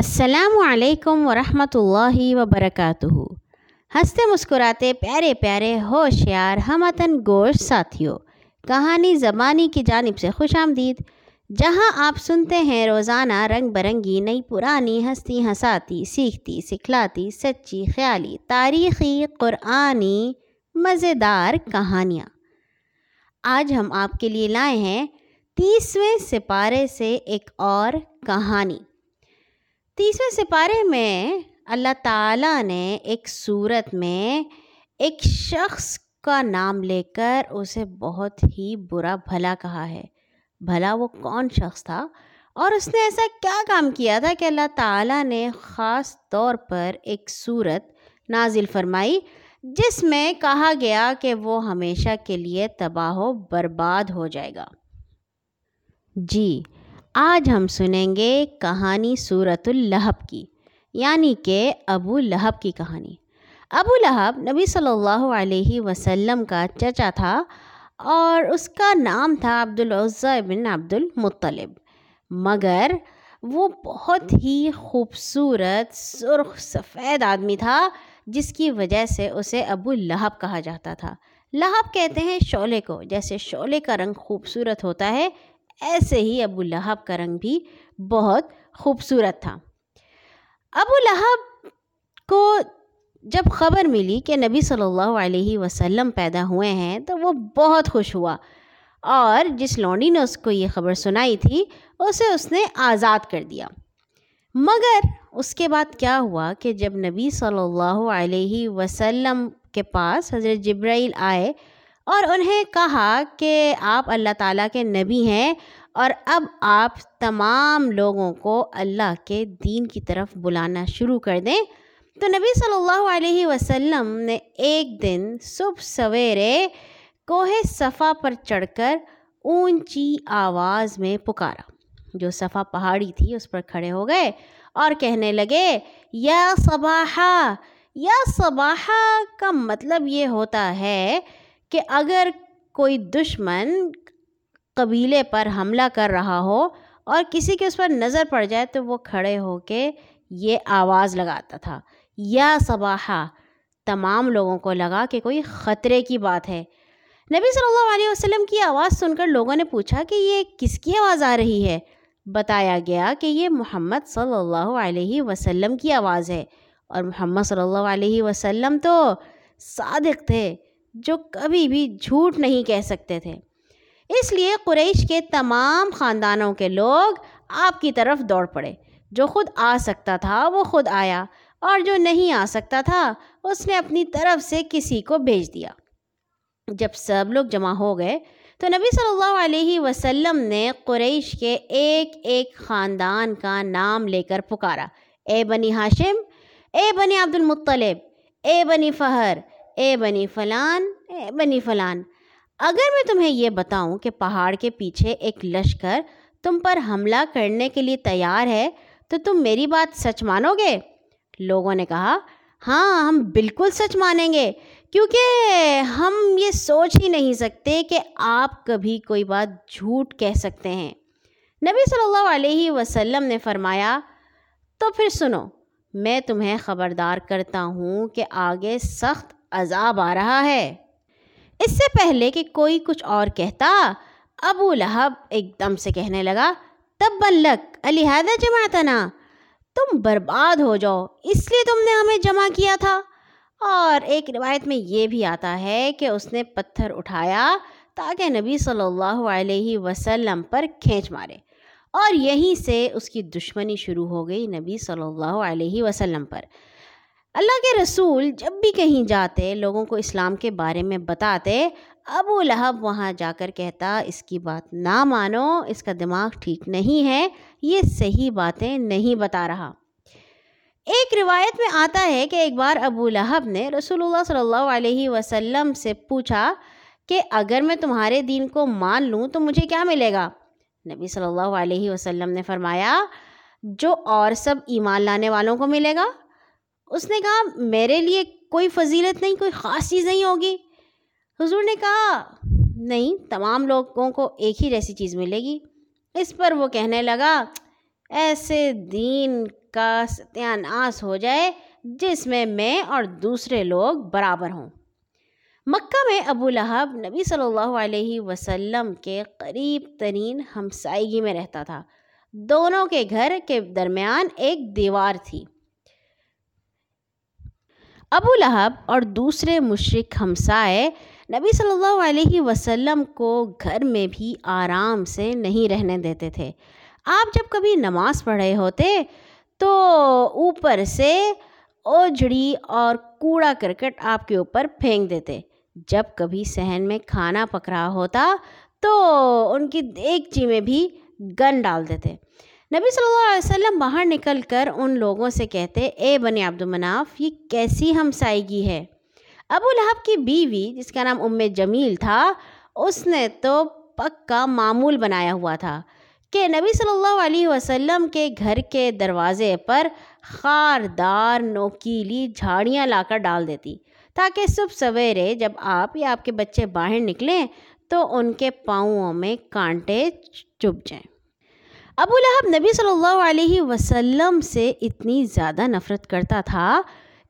السلام علیکم ورحمۃ اللہ وبرکاتہ۔ ہنستے مسکراتے پیارے پیارے ہوشیار ہمتن گوشت ساتھیوں کہانی زبانی کی جانب سے خوش آمدید۔ جہاں آپ سنتے ہیں روزانہ رنگ برنگی، نئی پرانی ہستی ہساتی سیکھتی، سکھلاتی، سچی، خیالی، تاریخی، قرآنی، مزیدار کہانیاں۔ آج ہم آپ کے لیے لائے ہیں تیسویں سپارے سے ایک اور کہانی۔ تیسویں سپارے میں اللہ تعالیٰ نے ایک صورت میں ایک شخص کا نام لے کر اسے بہت ہی برا بھلا کہا ہے۔ بھلا وہ کون شخص تھا؟ اور اس نے ایسا کیا کام کیا تھا کہ اللہ تعالیٰ نے خاص طور پر ایک صورت نازل فرمائی، جس میں کہا گیا کہ وہ ہمیشہ کے لیے تباہ و برباد ہو جائے گا۔ جی آج ہم سنیں گے کہانی صورت الہب کی یعنی کہ ابو لہب کی کہانی۔ ابو لہب نبی صلی اللہ علیہ وسلم کا چچا تھا اور اس کا نام تھا عبد بن عبد المطلب مگر وہ بہت ہی خوبصورت، سرخ، سفید آدمی تھا، جس کی وجہ سے اسے ابو لہب کہا جاتا تھا۔ لہب کہتے ہیں شعلے کو، جیسے شعلے کا رنگ خوبصورت ہوتا ہے ایسے ہی ابو لہب کا رنگ بھی بہت خوبصورت تھا۔ ابو لہب کو جب خبر ملی کہ نبی صلی اللہ علیہ وسلم پیدا ہوئے ہیں تو وہ بہت خوش ہوا اور جس لونڈی نے اس کو یہ خبر سنائی تھی، اسے اس نے آزاد کر دیا۔ مگر اس کے بعد کیا ہوا کہ جب نبی صلی اللہ علیہ وسلم کے پاس حضرت جبرائیل آئے اور انہیں کہا کہ آپ اللہ تعالیٰ کے نبی ہیں اور اب آپ تمام لوگوں کو اللہ کے دین کی طرف بلانا شروع کر دیں۔ تو نبی صلی اللہ علیہ وسلم نے ایک دن صبح سویرے کوہ صفا پر چڑھ کر اونچی آواز میں پکارا۔ جو صفا پہاڑی تھی اس پر کھڑے ہو گئے اور کہنے لگے، یا صباحہ یا صباحہ کا مطلب یہ ہوتا ہے کہ اگر کوئی دشمن قبیلے پر حملہ کر رہا ہو اور کسی کے اس پر نظر پڑ جائے تو وہ کھڑے ہو کے یہ آواز لگاتا تھا، یا صباحہ تمام لوگوں کو لگا کہ کوئی خطرے کی بات ہے۔ نبی صلی اللہ علیہ وسلم کی آواز سن کر لوگوں نے پوچھا کہ یہ کس کی آواز آ رہی ہے؟ بتایا گیا کہ یہ محمد صلی اللہ علیہ وسلم کی آواز ہے۔ اور محمد صلی اللہ علیہ وسلم تو صادق تھے۔ جو کبھی بھی جھوٹ نہیں کہہ سکتے تھے۔ اس لیے قریش کے تمام خاندانوں کے لوگ آپ کی طرف دوڑ پڑے۔ جو خود آ سکتا تھا وہ خود آیا، اور جو نہیں آ سکتا تھا اس نے اپنی طرف سے کسی کو بھیج دیا۔ جب سب لوگ جمع ہو گئے تو نبی صلی اللہ علیہ وسلم نے قریش کے ایک ایک خاندان کا نام لے کر پکارا۔ اے بنی ہاشم، اے بنی عبد المطلب اے بنی فہر اے بنی فلان، اے بنی فلان۔ اگر میں تمہیں یہ بتاؤں کہ پہاڑ کے پیچھے ایک لشکر تم پر حملہ کرنے کے لیے تیار ہے، تو تم میری بات سچ مانو گے؟ لوگوں نے کہا ہاں ہم بالکل سچ مانیں گے، کیونکہ ہم یہ سوچ ہی نہیں سکتے کہ آپ کبھی کوئی بات جھوٹ کہہ سکتے ہیں۔ نبی صلی اللہ علیہ وسلم نے فرمایا، تو پھر سنو، میں تمہیں خبردار کرتا ہوں کہ آگے سخت عذاب آ رہا ہے۔ اس سے پہلے کہ کوئی کچھ اور کہتا، ابو لہب ایک دم سے کہنے لگا تب بلک علیحدہ جماعتنا تم برباد ہو جاؤ، اس لیے تم نے ہمیں جمع کیا تھا۔ اور ایک روایت میں یہ بھی آتا ہے کہ اس نے پتھر اٹھایا تاکہ نبی صلی اللہ علیہ وسلم پر کھینچ مارے۔ اور یہیں سے اس کی دشمنی شروع ہو گئی نبی صلی اللہ علیہ وسلم پر۔ اللہ کے رسول جب بھی کہیں جاتے، لوگوں کو اسلام کے بارے میں بتاتے، ابو لہب وہاں جا کر کہتا، اس کی بات نہ مانو، اس کا دماغ ٹھیک نہیں ہے، یہ صحیح باتیں نہیں بتا رہا۔ ایک روایت میں آتا ہے کہ ایک بار ابو لہب نے رسول اللہ صلی اللہ علیہ وسلم سے پوچھا کہ اگر میں تمہارے دین کو مان لوں تو مجھے کیا ملے گا؟ نبی صلی اللہ علیہ وسلم نے فرمایا، جو اور سب ایمان لانے والوں کو ملے گا۔ اس نے کہا، میرے لیے کوئی فضیلت نہیں، کوئی خاص چیز نہیں ہوگی. حضور نے کہا، نہیں، تمام لوگوں کو ایک ہی جیسی چیز ملے گی. اس پر وہ کہنے لگا، ایسے دین کا ستیہ ناس ہو جائے جس میں میں اور دوسرے لوگ برابر ہوں. مکہ میں ابو لہب نبی صلی اللہ علیہ وسلم کے قریب ترین ہمسائیگی میں رہتا تھا۔ دونوں کے گھر کے درمیان ایک دیوار تھی۔ ابو لہب اور دوسرے مشرق ہمسائے نبی صلی اللہ علیہ وسلم کو گھر میں بھی آرام سے نہیں رہنے دیتے تھے۔ آپ جب کبھی نماز پڑھ رہے ہوتے تو اوپر سے اوجھڑی اور کوڑا کرکٹ آپ کے اوپر پھینک دیتے۔ جب کبھی صحن میں کھانا پک رہا ہوتا تو ان کی دیگچی میں بھی گن ڈال دیتے۔ نبی صلی اللہ علیہ وسلم باہر نکل کر ان لوگوں سے کہتے، اے بنی عبد المناف، یہ کیسی ہمسائیگی ہے؟ ابو لہب کی بیوی، جس کا نام ام جمیل تھا، اس نے تو پکا معمول بنایا ہوا تھا کہ نبی صلی اللہ علیہ وسلم کے گھر کے دروازے پر خاردار نوکیلی جھاڑیاں لا کر ڈال دیتی تاکہ صبح سویرے جب آپ یا آپ کے بچے باہر نکلیں تو ان کے پاؤں میں کانٹے چپ جائیں۔ ابو لہب نبی صلی اللہ علیہ وسلم سے اتنی زیادہ نفرت کرتا تھا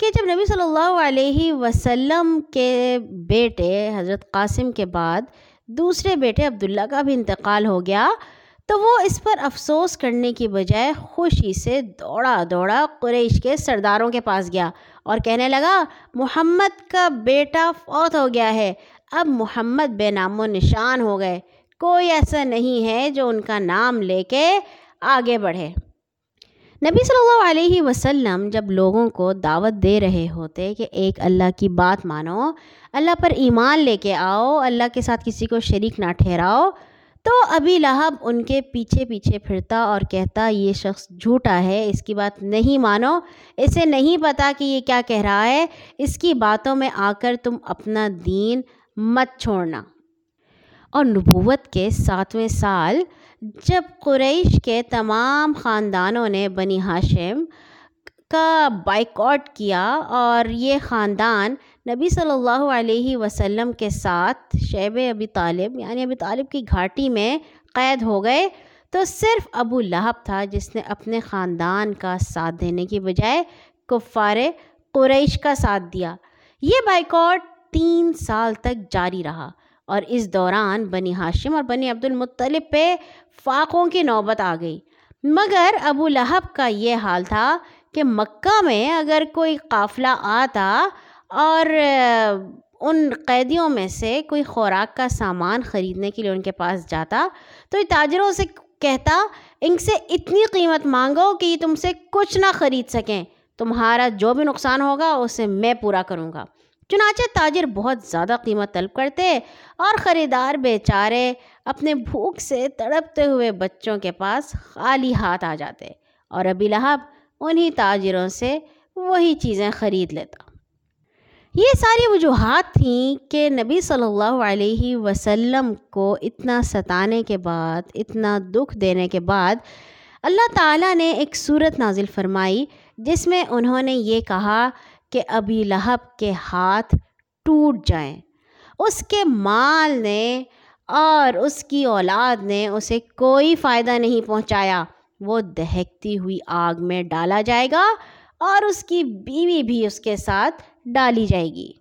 کہ جب نبی صلی اللہ علیہ وسلم کے بیٹے حضرت قاسم کے بعد دوسرے بیٹے عبداللہ کا بھی انتقال ہو گیا، تو وہ اس پر افسوس کرنے کی بجائے خوشی سے دوڑا دوڑا قریش کے سرداروں کے پاس گیا اور کہنے لگا، محمد کا بیٹا فوت ہو گیا ہے، اب محمد بے نام و نشان ہو گئے۔ کوئی ایسا نہیں ہے جو ان کا نام لے کے آگے بڑھے۔ نبی صلی اللہ علیہ وسلم جب لوگوں کو دعوت دے رہے ہوتے کہ ایک اللہ کی بات مانو، اللہ پر ایمان لے کے آؤ، اللہ کے ساتھ کسی کو شریک نہ ٹھہراؤ، تو ابھی لہب ان کے پیچھے پیچھے پھرتا اور کہتا، یہ شخص جھوٹا ہے، اس کی بات نہیں مانو، اسے نہیں پتہ کہ یہ کیا کہہ رہا ہے، اس کی باتوں میں آ کر تم اپنا دین مت چھوڑنا۔ اور نبوت کے ساتویں سال جب قریش کے تمام خاندانوں نے بنی ہاشم کا بائیکاٹ کیا اور یہ خاندان نبی صلی اللہ علیہ وسلم کے ساتھ شیب ابی طالب یعنی ابی طالب کی گھاٹی میں قید ہو گئے، تو صرف ابو لہب تھا جس نے اپنے خاندان کا ساتھ دینے کی بجائے کفار قریش کا ساتھ دیا۔ یہ بائیکاٹ تین سال تک جاری رہا۔ اور اس دوران بنی ہاشم اور بنی عبد المطلب پہ فاقوں کی نوبت آ گئی۔ مگر ابو لہب کا یہ حال تھا کہ مکہ میں اگر کوئی قافلہ آتا اور ان قیدیوں میں سے کوئی خوراک کا سامان خریدنے کے لیے ان کے پاس جاتا تو یہ تاجروں سے کہتا، ان سے اتنی قیمت مانگو کہ یہ تم سے کچھ نہ خرید سکیں، تمہارا جو بھی نقصان ہوگا اسے میں پورا کروں گا۔ چنانچہ تاجر بہت زیادہ قیمت طلب کرتے اور خریدار بیچارے اپنے بھوک سے تڑپتے ہوئے بچوں کے پاس خالی ہاتھ آ جاتے اور ابھی لہب انہی تاجروں سے وہی چیزیں خرید لیتا۔ یہ ساری وجوہات تھیں کہ نبی صلی اللہ علیہ وسلم کو اتنا ستانے کے بعد، اتنا دکھ دینے کے بعد اللہ تعالیٰ نے ایک صورت نازل فرمائی جس میں انہوں نے یہ کہا کہ ابھی لہب کے ہاتھ ٹوٹ جائیں۔ اس کے مال نے اور اس کی اولاد نے اسے کوئی فائدہ نہیں پہنچایا۔ وہ دہکتی ہوئی آگ میں ڈالا جائے گا اور اس کی بیوی بھی اس کے ساتھ ڈالی جائے گی۔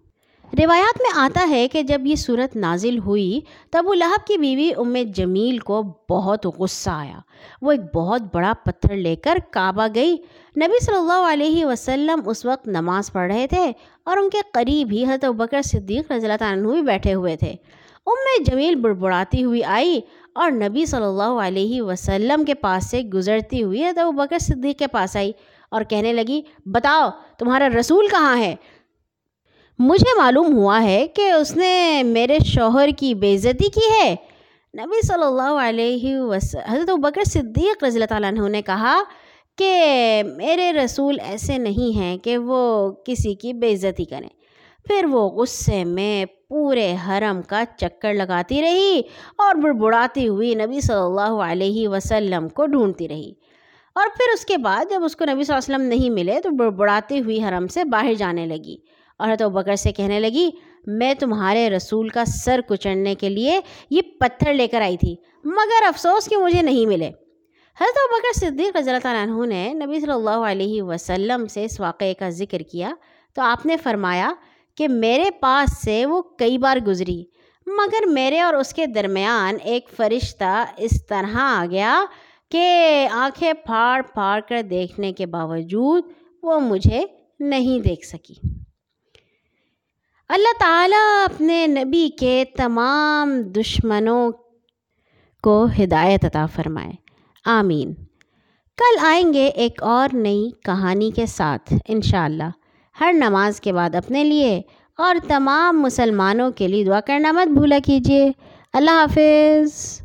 روایات میں آتا ہے کہ جب یہ صورت نازل ہوئی، تب وہ لہب کی بیوی ام جمیل کو بہت غصہ آیا۔ وہ ایک بہت بڑا پتھر لے کر کعبہ گئی۔ نبی صلی اللہ علیہ وسلم اس وقت نماز پڑھ رہے تھے اور ان کے قریب ہی حضرت بکر صدیق رضی اللہ تعالیٰ عنہ بیٹھے ہوئے تھے۔ ام جمیل بڑبڑاتی ہوئی آئی اور نبی صلی اللہ علیہ وسلم کے پاس سے گزرتی ہوئی حضرت بکر صدیق کے پاس آئی اور کہنے لگی، بتاؤ، تمہارا رسول کہاں ہے؟ مجھے معلوم ہوا ہے کہ اس نے میرے شوہر کی بے عزتی کی ہے۔ نبی صلی اللہ علیہ وسلم حضرت بکر صدیق رضی اللہ تعالیٰ عنہ نے کہا کہ میرے رسول ایسے نہیں ہیں کہ وہ کسی کی بے عزتی کریں۔ پھر وہ غصے میں پورے حرم کا چکر لگاتی رہی اور بڑبڑاتی ہوئی نبی صلی اللہ علیہ وسلم کو ڈھونڈتی رہی۔ اور پھر اس کے بعد جب اس کو نبی صلی اللہ علیہ وسلم نہیں ملے تو بڑبڑاتی ہوئی حرم سے باہر جانے لگی۔ اور حضرت بکر سے کہنے لگی، میں تمہارے رسول کا سر کچڑنے کے لیے یہ پتھر لے کر آئی تھی، مگر افسوس کہ مجھے نہیں ملے۔ حضرت بکر صدیق رضی اللہ تعالیٰ عنہ نے نبی صلی اللہ علیہ وسلم سے اس واقعے کا ذکر کیا۔ تو آپ نے فرمایا کہ میرے پاس سے وہ کئی بار گزری، مگر میرے اور اس کے درمیان ایک فرشتہ اس طرح آ گیا کہ آنکھیں پھاڑ پھاڑ کر دیکھنے کے باوجود وہ مجھے نہیں دیکھ سکی۔ اللہ تعالیٰ اپنے نبی کے تمام دشمنوں کو ہدایت عطا فرمائے۔ آمین۔ کل آئیں گے ایک اور نئی کہانی کے ساتھ انشاءاللہ۔ ہر نماز کے بعد اپنے لیے اور تمام مسلمانوں کے لیے دعا کرنا مت بھولا کیجیے۔ اللہ حافظ۔